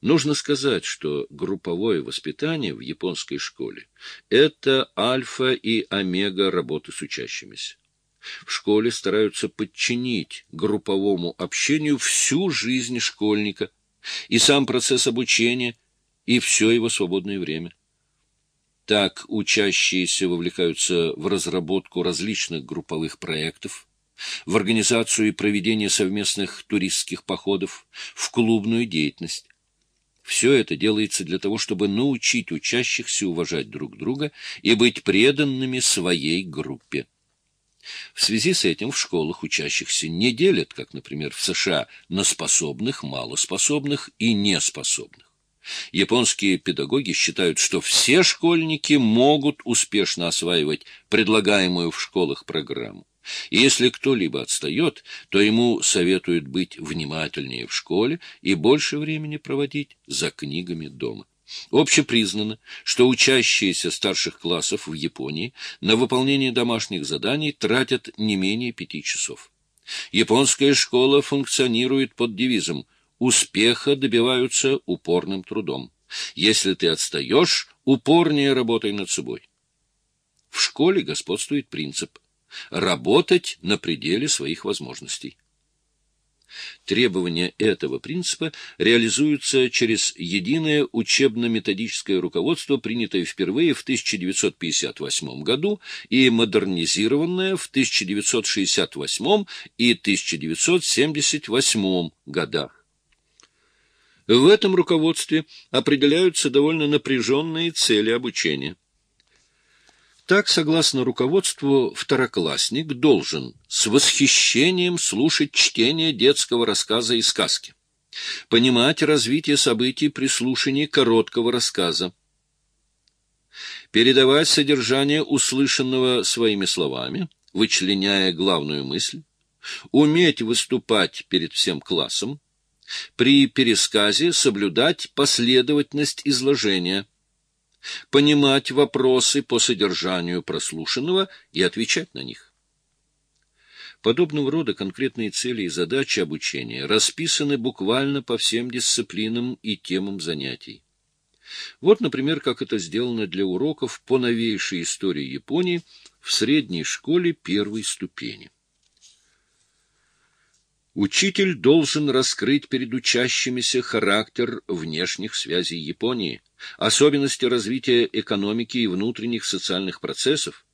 Нужно сказать, что групповое воспитание в японской школе – это альфа и омега работы с учащимися. В школе стараются подчинить групповому общению всю жизнь школьника и сам процесс обучения, и все его свободное время. Так учащиеся вовлекаются в разработку различных групповых проектов, в организацию и проведение совместных туристских походов, в клубную деятельность. Все это делается для того, чтобы научить учащихся уважать друг друга и быть преданными своей группе. В связи с этим в школах учащихся не делят, как, например, в США, на способных, малоспособных и неспособных. Японские педагоги считают, что все школьники могут успешно осваивать предлагаемую в школах программу. И если кто-либо отстает, то ему советуют быть внимательнее в школе и больше времени проводить за книгами дома. Общепризнано, что учащиеся старших классов в Японии на выполнение домашних заданий тратят не менее пяти часов. Японская школа функционирует под девизом «Успеха добиваются упорным трудом». Если ты отстаешь, упорнее работай над собой. В школе господствует принцип «работать на пределе своих возможностей». Требования этого принципа реализуются через единое учебно-методическое руководство, принятое впервые в 1958 году и модернизированное в 1968 и 1978 годах. В этом руководстве определяются довольно напряженные цели обучения. Так, согласно руководству, второклассник должен с восхищением слушать чтение детского рассказа и сказки, понимать развитие событий при слушании короткого рассказа, передавать содержание услышанного своими словами, вычленяя главную мысль, уметь выступать перед всем классом, при пересказе соблюдать последовательность изложения – понимать вопросы по содержанию прослушанного и отвечать на них. Подобного рода конкретные цели и задачи обучения расписаны буквально по всем дисциплинам и темам занятий. Вот, например, как это сделано для уроков по новейшей истории Японии в средней школе первой ступени. Учитель должен раскрыть перед учащимися характер внешних связей Японии, особенности развития экономики и внутренних социальных процессов,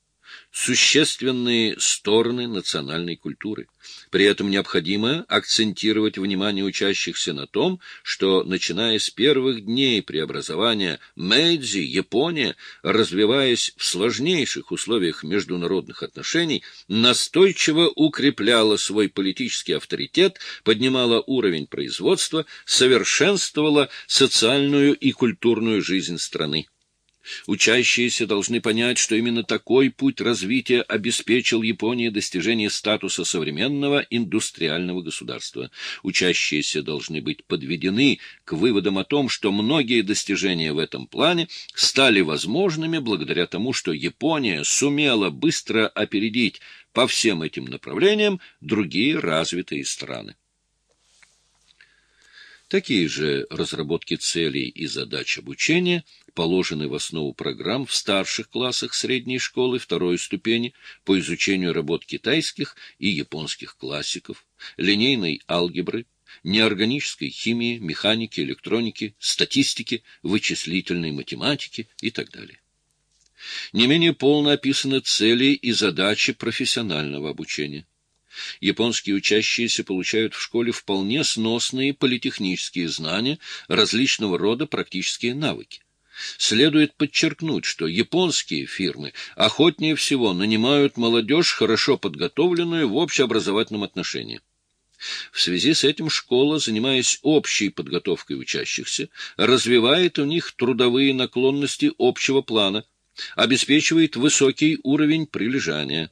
существенные стороны национальной культуры. При этом необходимо акцентировать внимание учащихся на том, что, начиная с первых дней преобразования Мэйдзи, Япония, развиваясь в сложнейших условиях международных отношений, настойчиво укрепляла свой политический авторитет, поднимала уровень производства, совершенствовала социальную и культурную жизнь страны. Учащиеся должны понять, что именно такой путь развития обеспечил Японии достижение статуса современного индустриального государства. Учащиеся должны быть подведены к выводам о том, что многие достижения в этом плане стали возможными благодаря тому, что Япония сумела быстро опередить по всем этим направлениям другие развитые страны. Такие же разработки целей и задач обучения положены в основу программ в старших классах средней школы второй ступени по изучению работ китайских и японских классиков, линейной алгебры, неорганической химии, механики, электроники, статистики, вычислительной математики и так далее. Не менее полно описаны цели и задачи профессионального обучения. Японские учащиеся получают в школе вполне сносные политехнические знания, различного рода практические навыки. Следует подчеркнуть, что японские фирмы охотнее всего нанимают молодежь, хорошо подготовленную в общеобразовательном отношении. В связи с этим школа, занимаясь общей подготовкой учащихся, развивает у них трудовые наклонности общего плана, обеспечивает высокий уровень прилежания.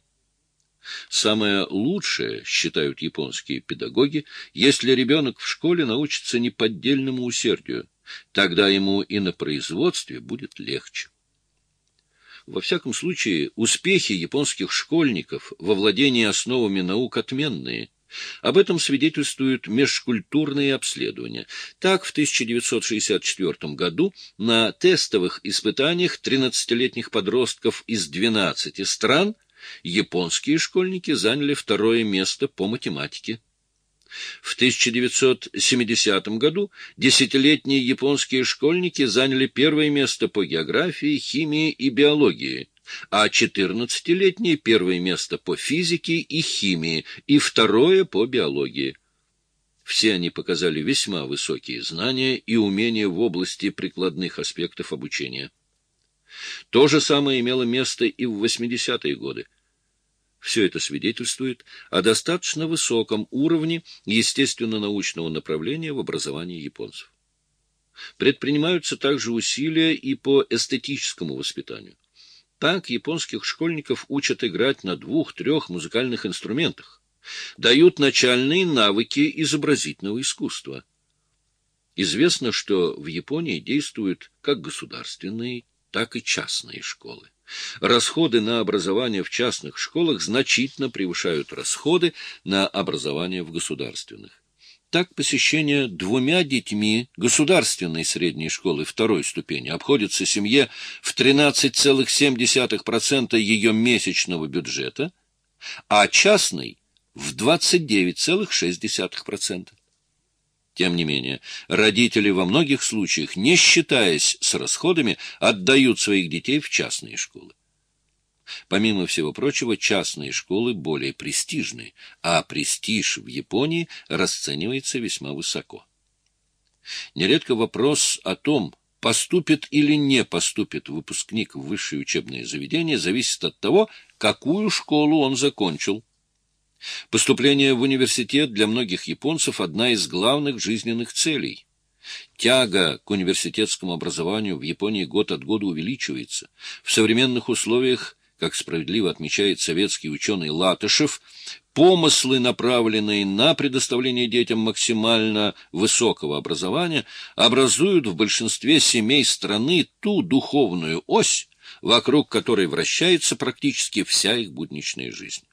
Самое лучшее, считают японские педагоги, если ребенок в школе научится неподдельному усердию, тогда ему и на производстве будет легче. Во всяком случае, успехи японских школьников во владении основами наук отменные, Об этом свидетельствуют межкультурные обследования. Так, в 1964 году на тестовых испытаниях 13-летних подростков из 12 стран японские школьники заняли второе место по математике. В 1970 году десятилетние японские школьники заняли первое место по географии, химии и биологии, а 14-летние – первое место по физике и химии и второе по биологии. Все они показали весьма высокие знания и умения в области прикладных аспектов обучения. То же самое имело место и в 80-е годы. Все это свидетельствует о достаточно высоком уровне естественно-научного направления в образовании японцев. Предпринимаются также усилия и по эстетическому воспитанию. Так японских школьников учат играть на двух-трех музыкальных инструментах, дают начальные навыки изобразительного искусства. Известно, что в Японии действуют как государственные, так и частные школы. Расходы на образование в частных школах значительно превышают расходы на образование в государственных. Так посещение двумя детьми государственной средней школы второй ступени обходится семье в 13,7% ее месячного бюджета, а частной – в 29,6%. Тем не менее, родители во многих случаях, не считаясь с расходами, отдают своих детей в частные школы. Помимо всего прочего, частные школы более престижны, а престиж в Японии расценивается весьма высоко. Нередко вопрос о том, поступит или не поступит выпускник в высшее учебное заведение, зависит от того, какую школу он закончил. Поступление в университет для многих японцев – одна из главных жизненных целей. Тяга к университетскому образованию в Японии год от года увеличивается. В современных условиях, как справедливо отмечает советский ученый Латышев, помыслы, направленные на предоставление детям максимально высокого образования, образуют в большинстве семей страны ту духовную ось, вокруг которой вращается практически вся их будничная жизнь.